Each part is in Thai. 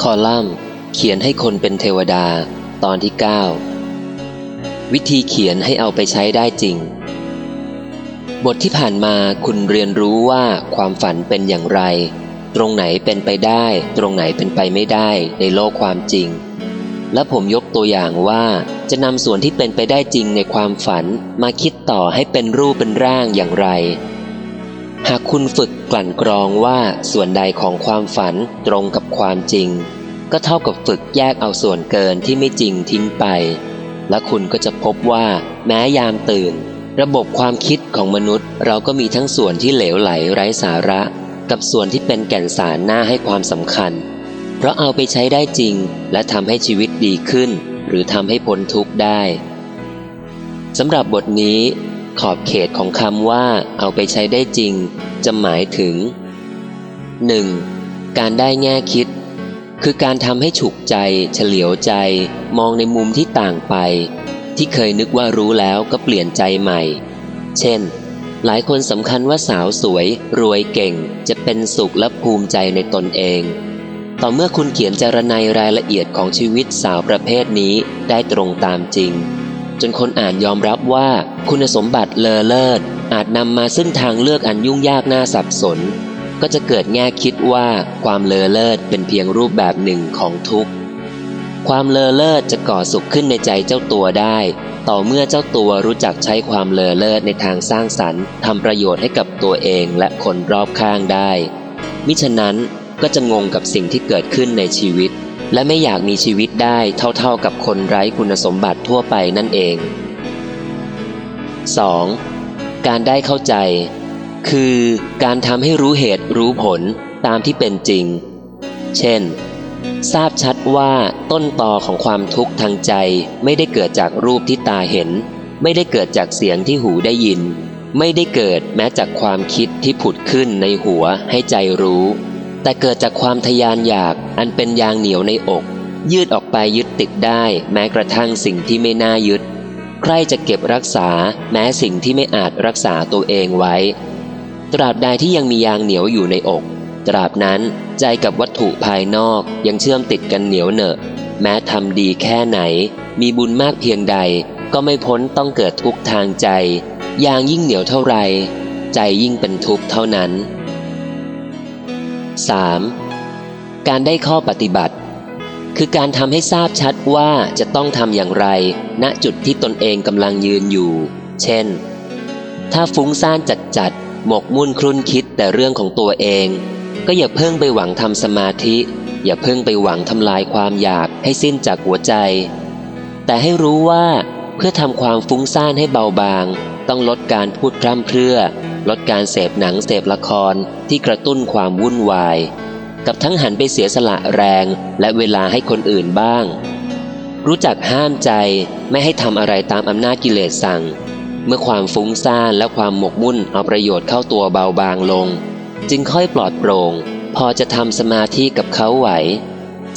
คอลัมน์เขียนให้คนเป็นเทวดา ตอนที่ 9 วิธีเขียนให้เอาไปใช้ได้จริง บทที่ผ่านมาคุณเรียนรู้ว่าความฝันเป็นอย่างไร ตรงไหนเป็นไปได้ ตรงไหนเป็นไปไม่ได้ในโลกความจริง และผมยกตัวอย่างว่าจะนำส่วนที่เป็นไปได้จริงในความฝันมาคิดต่อให้เป็นรูปเป็นร่างอย่างไร หากคุณฝึกกลั่นกรองว่าส่วนใดของความฝันตรงกับความจริง ก็เท่ากับฝึกแยกเอาส่วนเกินที่ไม่จริงทิ้งไป และคุณก็จะพบว่าแม้ยามตื่น ระบบความคิดของมนุษย์ เราก็มีทั้งส่วนที่เหลวไหลไร้สาระ กับส่วนที่เป็นแก่นสารน่าให้ความสำคัญ เพราะเอาไปใช้ได้จริง และทำให้ชีวิตดีขึ้น หรือทำให้พ้นทุกข์ได้สำหรับบทนี้ ขอบเขตของคำว่าเอาไปใช้ได้จริง จะหมายถึง 1. การได้แง่คิด คือการทำให้ฉุกใจ เฉลียวใจ มองในมุมที่ต่างไป ที่เคยนึกว่ารู้แล้วก็เปลี่ยนใจใหม่ เช่น หลายคนสำคัญว่าสาวสวย รวยเก่ง จะเป็นสุขและภูมิใจในตนเอง ต่อเมื่อคุณเขียนจารณัยรายละเอียดของชีวิตสาวประเภทนี้ได้ตรงตามจริง จนคนอ่านยอมรับว่าคุณสมบัติเลอเลิศอาจนำมาซึ่งทางเลือกอันยุ่งยากน่าสับสน ก็จะเกิดแง่คิดว่าความเลอเลิศเป็นเพียงรูปแบบหนึ่งของทุกข์ ความเลอเลิศจะก่อสุขขึ้นในใจเจ้าตัวได้ ต่อเมื่อเจ้าตัวรู้จักใช้ความเลอเลิศในทางสร้างสรรค์ทำประโยชน์ให้กับตัวเองและคนรอบข้างได้ มิฉะนั้นก็จะงงกับสิ่งที่เกิดขึ้นในชีวิต และไม่อยากมีชีวิตได้เท่าๆกับคนไร้คุณสมบัติทั่วไปนั่นเอง 2. การได้เข้าใจ คือการทำให้รู้เหตุรู้ผลตามที่เป็นจริง เช่น ทราบชัดว่าต้นตอของความทุกข์ทางใจไม่ได้เกิดจากรูปที่ตาเห็น ไม่ได้เกิดจากเสียงที่หูได้ยิน ไม่ได้เกิดแม้จากความคิดที่ผุดขึ้นในหัวให้ใจรู้ แต่เกิดจากความทยานอยากอันเป็นยางเหนียวในอก ยืดออกไปยึดติดได้ แม้กระทั่งสิ่งที่ไม่น่ายึด ใครจะเก็บรักษา แม้สิ่งที่ไม่อาจรักษาตัวเองไว้ ตราบใดที่ยังมียางเหนียวอยู่ในอก ตราบนั้นใจกับวัตถุภายนอกยังเชื่อมติดกันเหนียวเหนอะ แม้ทำดีแค่ไหน มีบุญมากเพียงใด ก็ไม่พ้นต้องเกิดทุกทางใจ ยางยิ่งเหนียวเท่าไร ใจยิ่งเป็นทุกข์เท่านั้น 3. การได้ข้อปฏิบัติ คือการทำให้ทราบชัดว่าจะต้องทำอย่างไร ณจุดที่ตนเองกำลังยืนอยู่ เช่น ถ้าฟุ้งซ่านจัดจัดหมกมุ่นครุ่นคิดแต่เรื่องของตัวเอง ก็อย่าเพิ่งไปหวังทำสมาธิ อย่าเพิ่งไปหวังทำลายความอยากให้สิ้นจากหัวใจ แต่ให้รู้ว่าเพื่อทำความฟุ้งซ่านให้เบาบาง ต้องลดการพูดพร่ำเพรื่อ ลดการเสพหนังเสพละครที่กระตุ้นความวุ่นวาย กับทั้งหันไปเสียสละแรงและเวลาให้คนอื่นบ้าง รู้จักห้ามใจไม่ให้ทำอะไรตามอำนาจกิเลสสั่ง เมื่อความฟุ้งซ่านและความหมกมุ่นเอาประโยชน์เข้าตัวเบาบางลง จึงค่อยปลอดโปร่ง พอจะทำสมาธิกับเขาไหว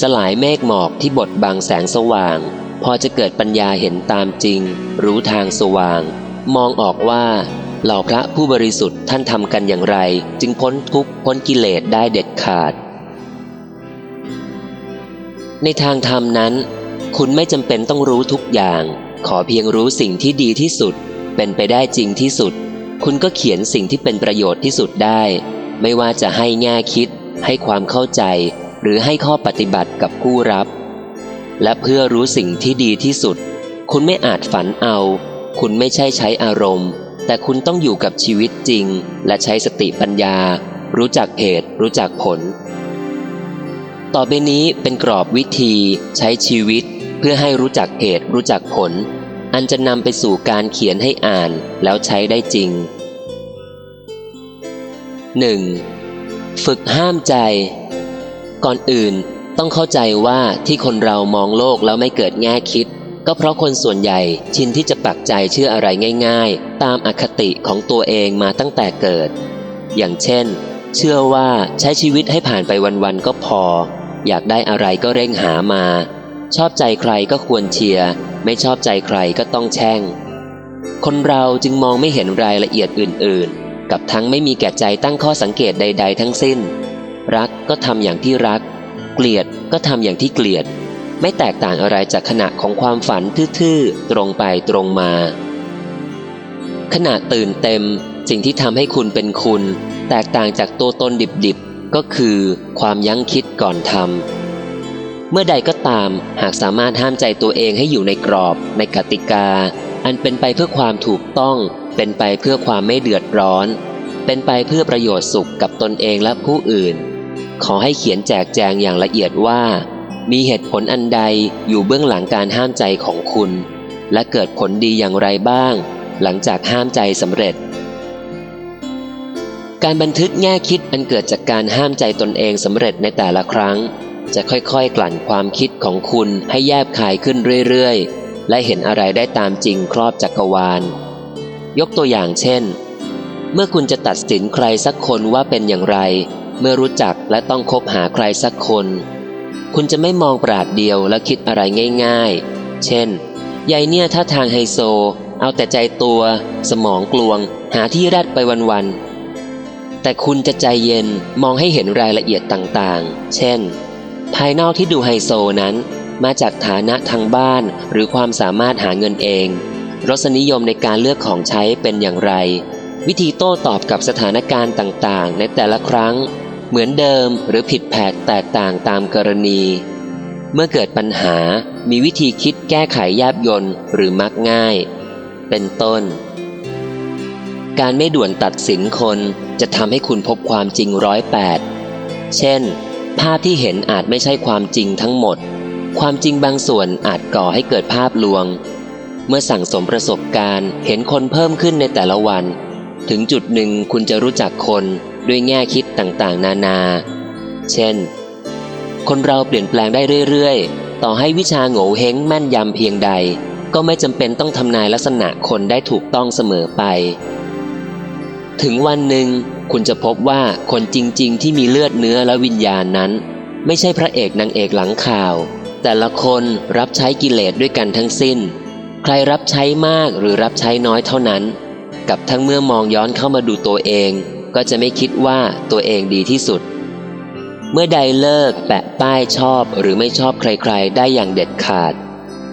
สลายเมฆหมอกที่บดบังแสงสว่าง พอจะเกิดปัญญาเห็นตามจริง รู้ทางสว่าง มองออกว่าเหล่าพระผู้บริสุทธิ์ท่านทำกันอย่างไร จึงพ้นทุกข์พ้นกิเลสได้เด็ดขาด ในทางธรรมนั้น คุณไม่จำเป็นต้องรู้ทุกอย่าง ขอเพียงรู้สิ่งที่ดีที่สุด เป็นไปได้จริงที่สุด คุณก็เขียนสิ่งที่เป็นประโยชน์ที่สุดได้ ไม่ว่าจะให้แง่คิด ให้ความเข้าใจ หรือให้ข้อปฏิบัติกับผู้รับ และเพื่อรู้สิ่งที่ดีที่สุด คุณไม่อาจฝันเอา คุณไม่ใช่ใช้อารมณ์ แต่คุณต้องอยู่กับชีวิตจริง และใช้สติปัญญา รู้จักเหตุ รู้จักผล ต่อไปนี้เป็นกรอบวิธีใช้ชีวิต เพื่อให้รู้จักเหตุรู้จักผล อันจะนำไปสู่การเขียนให้อ่านแล้วใช้ได้จริง 1. ฝึกห้ามใจ ก่อนอื่นต้องเข้าใจว่าที่คนเรามองโลกแล้วไม่เกิดแง่คิด ก็เพราะคนส่วนใหญ่ชินที่จะปักใจเชื่ออะไรง่าย ๆ ตามอคติของตัวเองมาตั้งแต่เกิด อย่างเช่น เชื่อว่าใช้ชีวิตให้ผ่านไปวันๆก็พอ อยากได้อะไรก็เร่งหามา ชอบใจใครก็ควรเชียร์ไม่ชอบใจใครก็ต้องแช่ง คนเราจึงมองไม่เห็นรายละเอียดอื่น ๆ กับทั้งไม่มีแก่ใจตั้งข้อสังเกตใด ๆ ทั้งสิ้น รักก็ทำอย่างที่รัก เกลียดก็ทำอย่างที่เกลียด ไม่แตกต่างอะไรจากขณะของความฝันทื่อๆ ตรงไปตรงมา ขณะตื่นเต็มสิ่งที่ทำให้คุณเป็นคุณ แตกต่างจากตัวตนดิบๆ ก็คือความยั้งคิดก่อนทำเมื่อใดก็ตามหากสามารถห้ามใจตัวเองให้อยู่ในกรอบ ในกติกา อันเป็นไปเพื่อความถูกต้อง เป็นไปเพื่อความไม่เดือดร้อน เป็นไปเพื่อประโยชน์สุขกับตนเองและผู้อื่น ขอให้เขียนแจกแจงอย่างละเอียดว่า มีเหตุผลอันใดอยู่เบื้องหลังการห้ามใจของคุณ และเกิดผลดีอย่างไรบ้าง หลังจากห้ามใจสำเร็จ การบันทึกแง่คิดอันเกิดจากการห้ามใจตนเองสำเร็จในแต่ละครั้ง จะค่อยๆ กลั่นความคิดของคุณให้แยบคายขึ้นเรื่อยๆ และเห็นอะไรได้ตามจริงครอบจักรวาล ยกตัวอย่างเช่น เมื่อคุณจะตัดสินใครสักคนว่าเป็นอย่างไร เมื่อรู้จักและต้องคบหาใครสักคน คุณจะไม่มองปราดเดียวและคิดอะไรง่ายๆ เช่น ยายเนี่ยถ้าทางไฮโซ เอาแต่ใจตัว สมองกลวง หาที่แรดไปวันๆ แต่คุณจะใจเย็นมองให้เห็นรายละเอียดต่างๆ เช่น ภายนอกที่ดูไฮโซนั้น มาจากฐานะทางบ้านหรือความสามารถหาเงินเอง รสนิยมในการเลือกของใช้เป็นอย่างไร วิธีโต้ตอบกับสถานการณ์ต่างๆ ในแต่ละครั้ง เหมือนเดิมหรือผิดแผกแตกต่างตามกรณี เมื่อเกิดปัญหามีวิธีคิดแก้ไขแยบยนต์หรือมักง่าย เป็นต้น การไม่ด่วนตัดสินคนจะทำให้คุณพบความจริงร้อยแปดเช่น ภาพที่เห็นอาจไม่ใช่ความจริงทั้งหมด ความจริงบางส่วนอาจก่อให้เกิดภาพลวง เมื่อสั่งสมประสบการณ์เห็นคนเพิ่มขึ้นในแต่ละวัน ถึงจุดหนึ่งคุณจะรู้จักคน ด้วยแง่คิดต่างๆ นานา เช่น คนเราเปลี่ยนแปลงได้เรื่อยๆ ต่อให้วิชาโง่เฮงแม่นยำเพียงใด ก็ไม่จำเป็นต้องทำนายลักษณะคนได้ถูกต้องเสมอไป ถึงวันหนึ่งคุณจะพบว่าคนจริงๆ ที่มีเลือดเนื้อและวิญญาณนั้น ไม่ใช่พระเอกนางเอกหลังข่าว แต่ละคนรับใช้กิเลสด้วยกันทั้งสิ้น ใครรับใช้มากหรือรับใช้น้อยเท่านั้น กับทั้งเมื่อมองย้อนเข้ามาดูตัวเอง ก็จะไม่คิดว่าตัวเองดีที่สุด เมื่อใดเลิกแปะป้ายชอบหรือไม่ชอบใครๆ ได้อย่างเด็ดขาด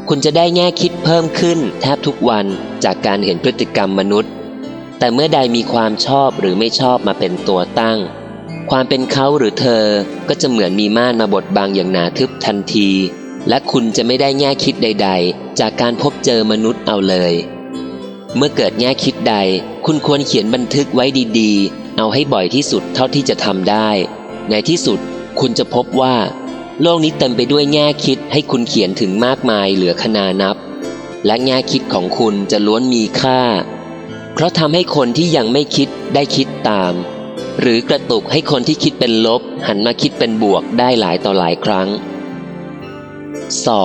คุณจะได้แง่คิดเพิ่มขึ้นแทบทุกวันจากการเห็นพฤติกรรมมนุษย์ แต่เมื่อใดมีความชอบหรือไม่ชอบมาเป็นตัวตั้ง ความเป็นเขาหรือเธอก็จะเหมือนมีม่านมาบดบังอย่างหนาทึบทันที และคุณจะไม่ได้แง่คิดใด ๆ จากการพบเจอมนุษย์เอาเลยเมื่อเกิดแง่คิดใด คุณควรเขียนบันทึกไว้ดีๆ เอาให้บ่อยที่สุดเท่าที่จะทำได้ ในที่สุดคุณจะพบว่า โลกนี้เต็มไปด้วยแง่คิดให้คุณเขียนถึงมากมายเหลือขนานับ และแง่คิดของคุณจะล้วนมีค่า เพราะทำให้คนที่ยังไม่คิดได้คิดตาม หรือกระตุกให้คนที่คิดเป็นลบ หันมาคิดเป็นบวกได้หลายต่อหลายครั้ง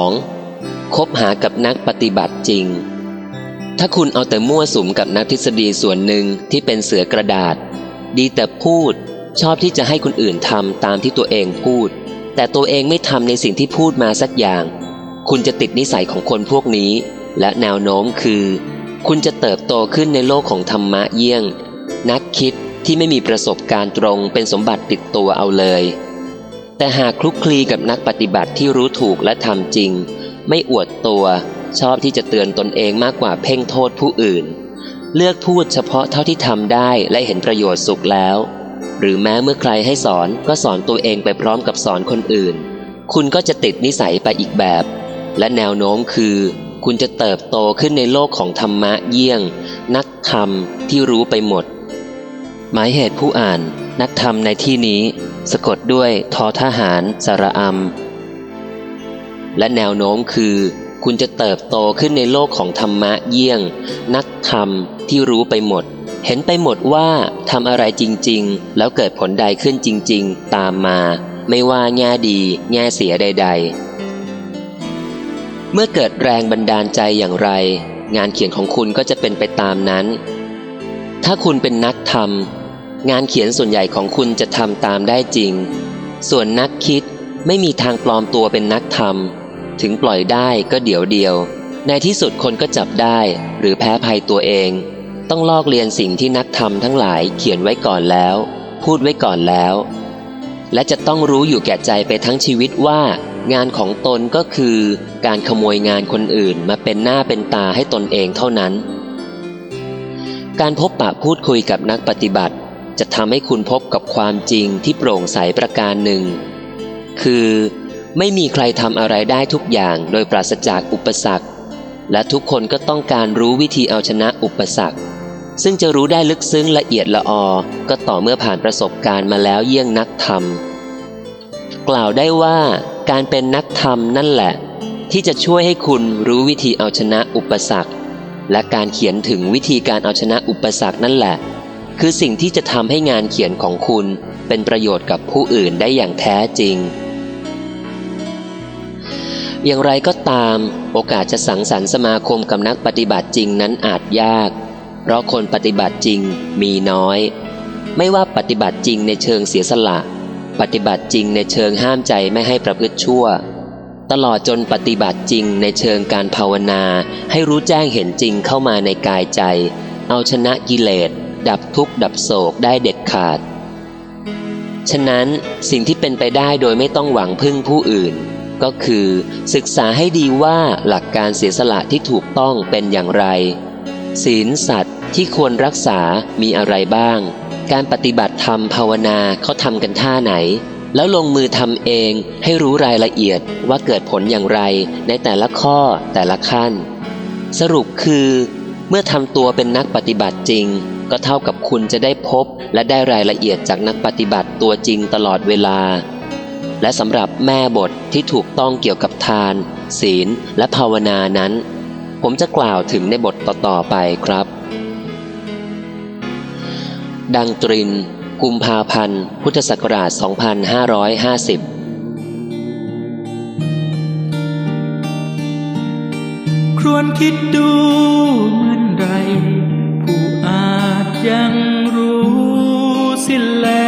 2. คบหากับนักปฏิบัติจริงถ้าคุณเอาแต่มั่วสุมกับนักทฤษฎีส่วนหนึ่งที่เป็นเสือกระดาษ ดีแต่พูด ชอบที่จะให้คนอื่นทำตามที่ตัวเองพูด แต่ตัวเองไม่ทำในสิ่งที่พูดมาสักอย่าง คุณจะติดนิสัยของคนพวกนี้ และแนวโน้มคือ คุณจะเติบโตขึ้นในโลกของธรรมะเยี่ยง นักคิดที่ไม่มีประสบการณ์ตรงเป็นสมบัติติดตัวเอาเลย แต่หากคลุกคลีกับนักปฏิบัติที่รู้ถูกและทำจริง ไม่อวดตัว ชอบที่จะเตือนตนเองมากกว่าเพ่งโทษผู้อื่น เลือกพูดเฉพาะเท่าที่ทำได้และเห็นประโยชน์สุขแล้ว หรือแม้เมื่อใครให้สอนก็สอนตัวเองไปพร้อมกับสอนคนอื่น คุณก็จะติดนิสัยไปอีกแบบ และแนวโน้มคือ คุณจะเติบโตขึ้นในโลกของธรรมะเยี่ยง นักธรรมที่รู้ไปหมด หมายเหตุผู้อ่าน นักธรรมในที่นี้ สะกดด้วยทอทหารสระอำและแนวโน้มคือ คุณจะเติบโตขึ้นในโลกของธรรมะเยี่ยง นักธรรมที่รู้ไปหมด เห็นไปหมดว่าทำอะไรจริง ๆ แล้วเกิดผลใดขึ้นจริง ๆ ตามมา ไม่ว่าแง่ดี แง่เสียใด ๆ เมื่อเกิดแรงบันดาลใจอย่างไร งานเขียนของคุณก็จะเป็นไปตามนั้น ถ้าคุณเป็นนักทำงานเขียนส่วนใหญ่ของคุณจะทำตามได้จริง ส่วนนักคิดไม่มีทางปลอมตัวเป็นนักทำ ถึงปล่อยได้ก็เดี๋ยวเดียว ในที่สุดคนก็จับได้ หรือแพ้ภัยตัวเอง ต้องลอกเรียนสิ่งที่นักทำทั้งหลายเขียนไว้ก่อนแล้ว พูดไว้ก่อนแล้ว และจะต้องรู้อยู่แก่ใจไปทั้งชีวิตว่า งานของตนก็คือ การขโมยงานคนอื่นมาเป็นหน้าเป็นตาให้ตนเองเท่านั้น การพบปะพูดคุยกับนักปฏิบัติ จะทำให้คุณพบกับความจริงที่โปร่งใสประการหนึ่ง คือ ไม่มีใครทำอะไรได้ทุกอย่างโดยปราศจากอุปสรรค และทุกคนก็ต้องการรู้วิธีเอาชนะอุปสรรค ซึ่งจะรู้ได้ลึกซึ้งละเอียดละออ ก็ต่อเมื่อผ่านประสบการณ์มาแล้วเยี่ยงนักธรรม กล่าวได้ว่าการเป็นนักธรรมนั่นแหละ ที่จะช่วยให้คุณรู้วิธีเอาชนะอุปสรรค และการเขียนถึงวิธีการเอาชนะอุปสรรคนั่นแหละ คือสิ่งที่จะทำให้งานเขียนของคุณเป็นประโยชน์กับผู้อื่นได้อย่างแท้จริง อย่างไรก็ตาม โอกาสจะสังสรรค์สมาคมกับนักปฏิบัติจริงนั้นอาจยาก เพราะคนปฏิบัติจริงมีน้อย ไม่ว่าปฏิบัติจริงในเชิงเสียสละ ปฏิบัติจริงในเชิงห้ามใจไม่ให้ประพฤติชั่ว ตลอดจนปฏิบัติจริงในเชิงการภาวนาให้รู้แจ้งเห็นจริงเข้ามาในกายใจ เอาชนะกิเลส ดับทุกข์ดับโศกได้เด็ดขาด ฉะนั้นสิ่งที่เป็นไปได้โดยไม่ต้องหวังพึ่งผู้อื่น ก็คือศึกษาให้ดีว่าหลักการเสียสละที่ถูกต้องเป็นอย่างไร ศีลสัตว์ที่ควรรักษามีอะไรบ้าง การปฏิบัติธรรมภาวนาเขาทำกันท่าไหน แล้วลงมือทำเองให้รู้รายละเอียดว่าเกิดผลอย่างไรในแต่ละข้อแต่ละขั้น สรุปคือ เมื่อทำตัวเป็นนักปฏิบัติจริง ก็เท่ากับคุณจะได้พบและได้รายละเอียดจากนักปฏิบัติตัวจริงตลอดเวลา และสำหรับแม่บทที่ถูกต้องเกี่ยวกับทาน ศีล และภาวนานั้น ผมจะกล่าวถึงในบทต่อ ๆ ไปครับ ดังตริน กุมภาพันธ์ พุทธศักราช 2550ครวนคิดดูเมือนไร ผู้อาจยังรู้สิ้นแล้ว